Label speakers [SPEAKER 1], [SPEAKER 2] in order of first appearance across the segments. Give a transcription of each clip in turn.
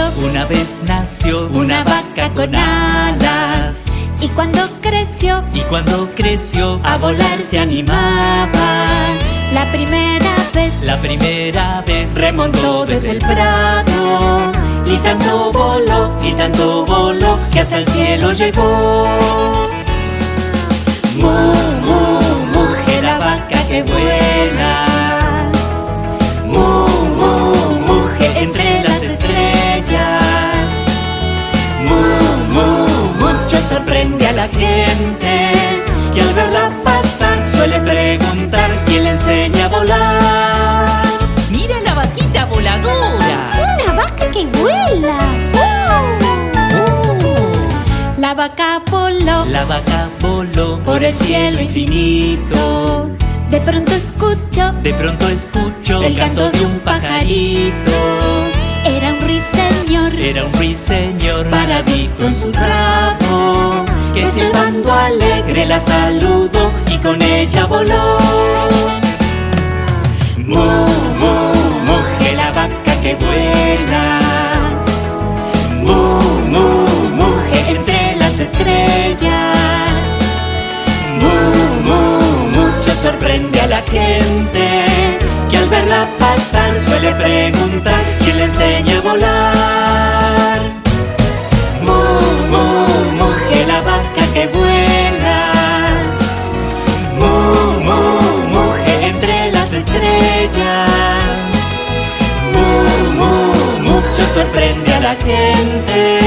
[SPEAKER 1] Una vez nació una vaca con alas.
[SPEAKER 2] Y cuando creció,
[SPEAKER 1] Y cuando creció a volar se animaba.
[SPEAKER 2] la primera vez,
[SPEAKER 1] La primera vez remontó desde el prado. Y tanto voló, y tanto voló, que hasta el cielo llegó. Sorprende a la gente que al verla pasar suele preguntar quién le enseña a volar. Mira la vaquita voladora.
[SPEAKER 2] una vaca que vuela.
[SPEAKER 1] Uh.
[SPEAKER 2] La vaca voló,
[SPEAKER 1] La vaca voló por el cielo infinito.
[SPEAKER 2] de pronto escuchó,
[SPEAKER 1] De pronto escucho el canto de un pajarito.
[SPEAKER 2] era un ruiseñor.
[SPEAKER 1] Era un ruiseñor paradito en su rabo Que silbando alegre la saludó y con ella voló. Mu, mu, mujer la vaca que vuela Mu, mu, mujer entre las estrellas. Mu, mu, mucho sorprende a la gente Que al verla pasar suele preguntar quién le enseña a volar gente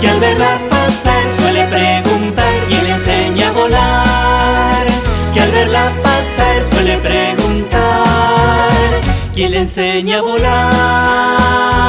[SPEAKER 1] Que al verla pasar suele preguntar quién le enseña a volar Que al verla pasar suele preguntar quién le enseña a volar